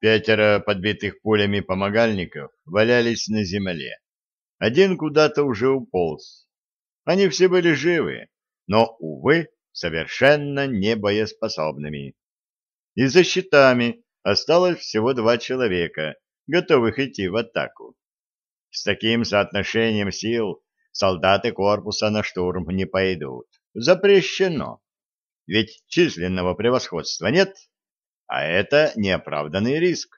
Пятеро подбитых пулями помогальников валялись на земле. Один куда-то уже уполз. Они все были живы, но, увы, совершенно не боеспособными. И за щитами осталось всего два человека, готовых идти в атаку. С таким соотношением сил солдаты корпуса на штурм не пойдут. Запрещено. Ведь численного превосходства нет, а это неоправданный риск.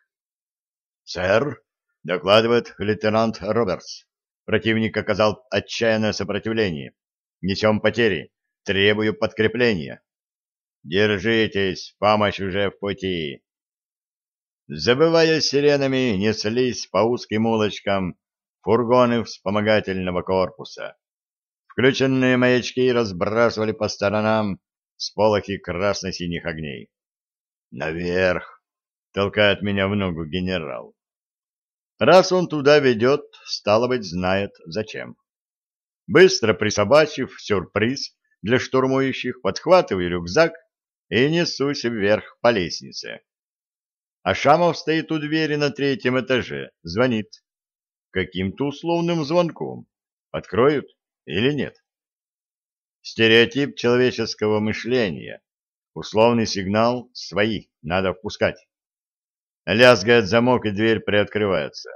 «Сэр», — докладывает лейтенант Робертс, противник оказал отчаянное сопротивление. «Несем потери. Требую подкрепления». «Держитесь, помощь уже в пути». Забывая сиренами, неслись по узким улочкам фургоны вспомогательного корпуса. Включенные маячки разбрасывали по сторонам сполохи красно-синих огней. «Наверх!» — толкает меня в ногу генерал. Раз он туда ведет, стало быть, знает зачем. Быстро присобачив сюрприз для штурмующих, подхватываю рюкзак и несусь вверх по лестнице. А Шамов стоит у двери на третьем этаже, звонит. Каким-то условным звонком. Откроют или нет? Стереотип человеческого мышления. Условный сигнал «свои», надо впускать. Лязгает замок, и дверь приоткрывается.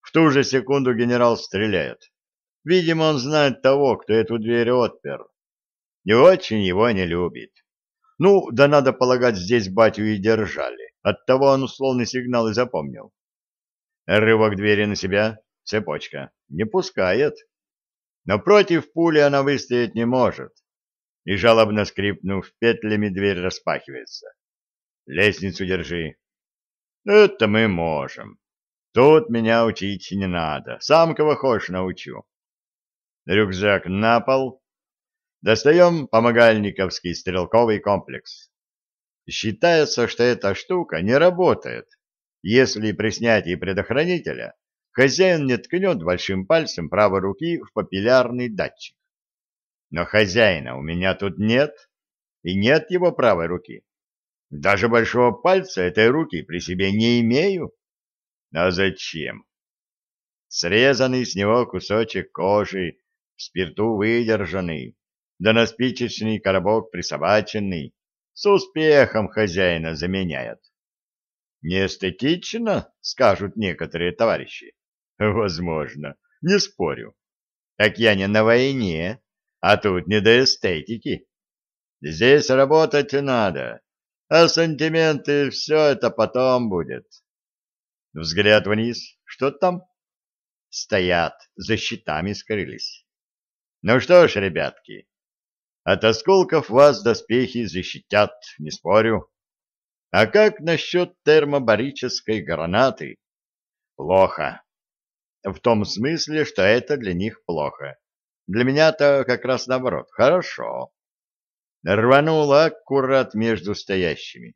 В ту же секунду генерал стреляет. Видимо, он знает того, кто эту дверь отпер. И очень его не любит. Ну, да надо полагать, здесь батю и держали. Оттого он условный сигнал и запомнил. Рывок двери на себя, цепочка. Не пускает. Но против пули она выстоять не может. И жалобно скрипнув петлями, дверь распахивается. Лестницу держи. Это мы можем. Тут меня учить не надо. Сам кого хочешь научу. Рюкзак на пол. Достаем помогальниковский стрелковый комплекс. Считается, что эта штука не работает, если при снятии предохранителя хозяин не ткнет большим пальцем правой руки в папиллярный датчик. Но хозяина у меня тут нет, и нет его правой руки. Даже большого пальца этой руки при себе не имею. А зачем? Срезанный с него кусочек кожи, в спирту выдержанный, да на спичечный коробок присобаченный, с успехом хозяина заменяет. Неэстетично, скажут некоторые товарищи. Возможно, не спорю. Так я не на войне, а тут не до эстетики. Здесь работать надо, а сантименты все это потом будет. Взгляд вниз. Что там? Стоят, за щитами скрылись. Ну что ж, ребятки, от осколков вас доспехи защитят, не спорю. А как насчет термобарической гранаты? Плохо. В том смысле, что это для них плохо. Для меня-то как раз наоборот. Хорошо рванула аккурат между стоящими.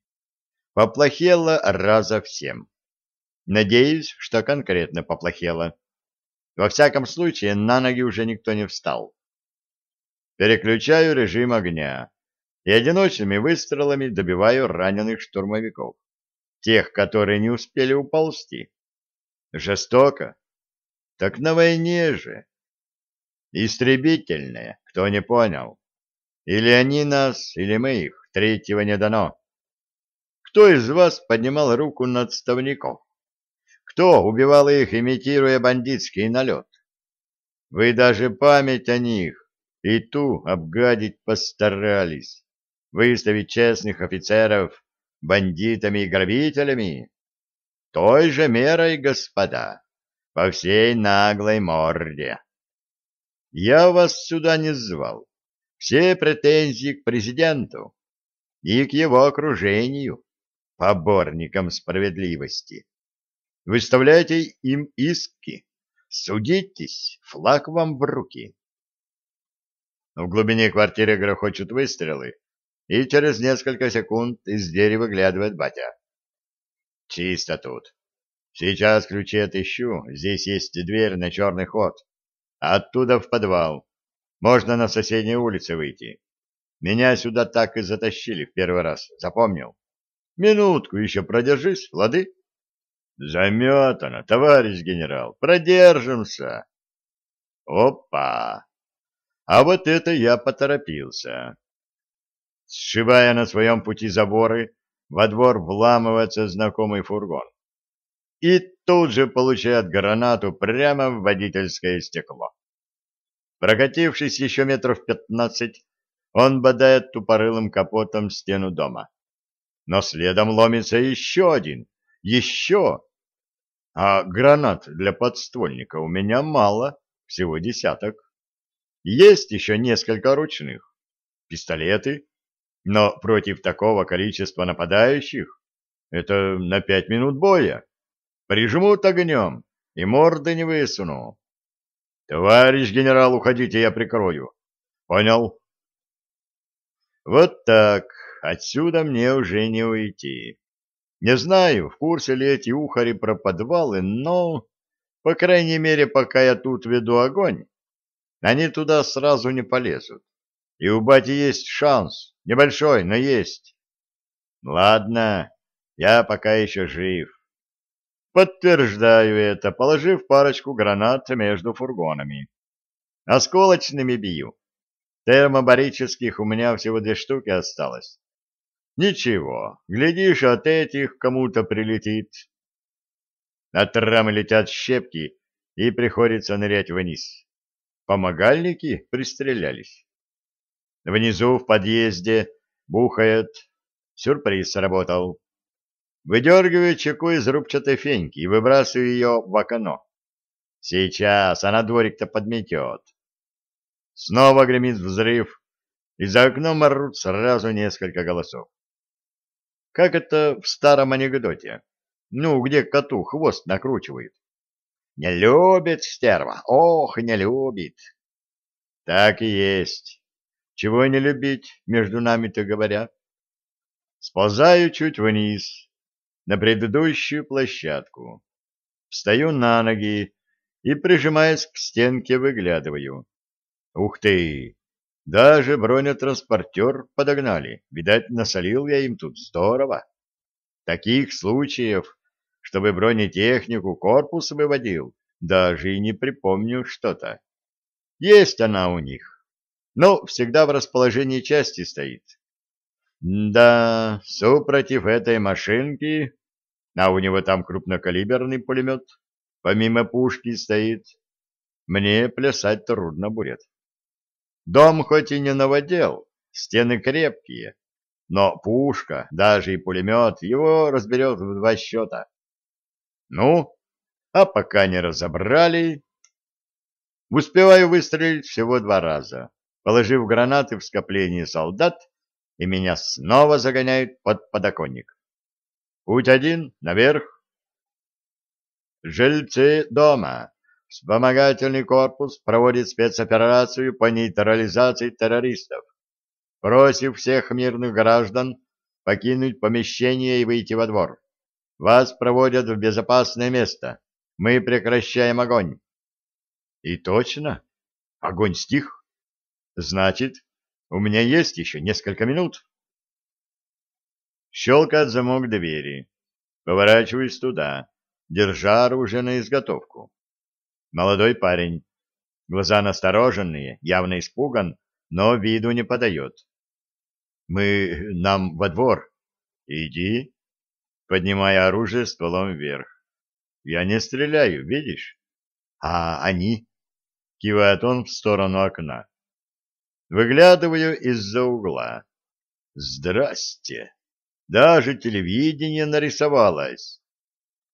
Поплохело раза всем. Надеюсь, что конкретно поплохело. Во всяком случае, на ноги уже никто не встал. Переключаю режим огня и одиночными выстрелами добиваю раненых штурмовиков. Тех, которые не успели уползти. Жестоко. Так на войне же. Истребительное, кто не понял. Или они нас, или мы их, третьего не дано. Кто из вас поднимал руку на отставников? Кто убивал их, имитируя бандитский налет? Вы даже память о них и ту обгадить постарались, выставить честных офицеров бандитами и грабителями. Той же мерой, господа, по всей наглой морде. Я вас сюда не звал все претензии к президенту и к его окружению, поборникам справедливости. Выставляйте им иски, судитесь, флаг вам в руки. В глубине квартиры грохочут выстрелы, и через несколько секунд из двери выглядывает батя. Чисто тут. Сейчас ключи отыщу, здесь есть дверь на черный ход. Оттуда в подвал. Можно на соседней улице выйти. Меня сюда так и затащили в первый раз, запомнил. Минутку еще продержись, лады? Заметано, товарищ генерал, продержимся. Опа! А вот это я поторопился. Сшибая на своем пути заборы, во двор вламывается знакомый фургон. И тут же получает гранату прямо в водительское стекло. Прокатившись еще метров пятнадцать, он бодает тупорылым капотом стену дома. Но следом ломится еще один, еще. А гранат для подствольника у меня мало, всего десяток. Есть еще несколько ручных, пистолеты, но против такого количества нападающих это на пять минут боя. Прижмут огнем и морды не высуну. Товарищ генерал, уходите, я прикрою. Понял? Вот так. Отсюда мне уже не уйти. Не знаю, в курсе ли эти ухари про подвалы, но, по крайней мере, пока я тут веду огонь, они туда сразу не полезут. И у бати есть шанс, небольшой, но есть. Ладно, я пока еще жив. Подтверждаю это, положив парочку гранат между фургонами. Осколочными бью. Термобарических у меня всего две штуки осталось. Ничего, глядишь, от этих кому-то прилетит. От рамы летят щепки, и приходится нырять вниз. Помогальники пристрелялись. Внизу в подъезде бухает. Сюрприз сработал. Выдергиваю чеку из рубчатой феньки и выбрасываю ее в окно. Сейчас она дворик-то подметет. Снова гремит взрыв, и за окном орут сразу несколько голосов. Как это в старом анекдоте? Ну, где коту хвост накручивают. Не любит стерва, ох, не любит. Так и есть. Чего не любить, между нами-то говоря. Сползаю чуть вниз, на предыдущую площадку. Встаю на ноги и, прижимаясь к стенке, выглядываю. Ух ты! Даже бронетранспортер подогнали. Видать, насолил я им тут здорово. Таких случаев, чтобы бронетехнику корпус выводил, даже и не припомню что-то. Есть она у них но всегда в расположении части стоит. Да, супротив этой машинки, а у него там крупнокалиберный пулемет, помимо пушки стоит, мне плясать трудно будет. Дом хоть и не новодел, стены крепкие, но пушка, даже и пулемет, его разберет в два счета. Ну, а пока не разобрали, успеваю выстрелить всего два раза положив гранаты в скопление солдат, и меня снова загоняют под подоконник. Путь один — наверх. Жильцы дома. Вспомогательный корпус проводит спецоперацию по нейтрализации террористов, просив всех мирных граждан покинуть помещение и выйти во двор. Вас проводят в безопасное место. Мы прекращаем огонь. И точно, огонь стих. Значит, у меня есть еще несколько минут. Щелкает замок двери. Поворачиваюсь туда, держа оружие на изготовку. Молодой парень. Глаза настороженные, явно испуган, но виду не подает. Мы нам во двор. Иди. Поднимая оружие стволом вверх. Я не стреляю, видишь? А они? Кивает он в сторону окна. Выглядываю из-за угла. Здрасте! Даже телевидение нарисовалось.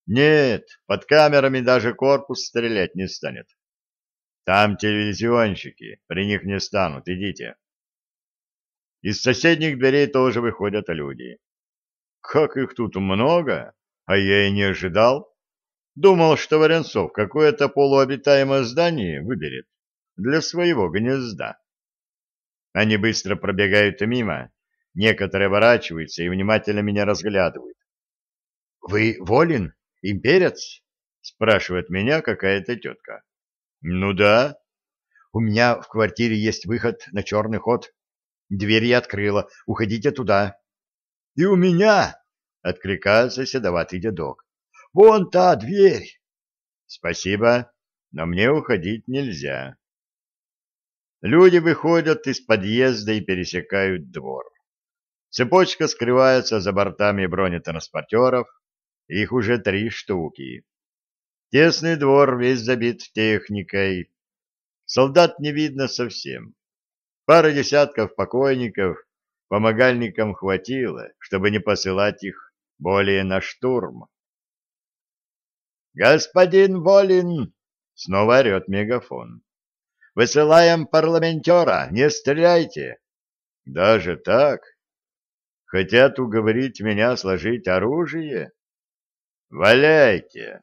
Нет, под камерами даже корпус стрелять не станет. Там телевизионщики, при них не станут, идите. Из соседних дверей тоже выходят люди. Как их тут много, а я и не ожидал. Думал, что Варенцов какое-то полуобитаемое здание выберет для своего гнезда. Они быстро пробегают мимо, некоторые оборачиваются и внимательно меня разглядывают. — Вы Волин, имперец? — спрашивает меня какая-то тетка. — Ну да. У меня в квартире есть выход на черный ход. Дверь я открыла. Уходите туда. — И у меня! — откликается седоватый дедок. вон та дверь. Спасибо, но мне уходить нельзя. Люди выходят из подъезда и пересекают двор. Цепочка скрывается за бортами бронетранспортеров, их уже три штуки. Тесный двор весь забит техникой. Солдат не видно совсем. Пара десятков покойников помогальникам хватило, чтобы не посылать их более на штурм. «Господин Волин!» — снова орет мегафон. «Высылаем парламентера! Не стреляйте!» «Даже так? Хотят уговорить меня сложить оружие?» «Валяйте!»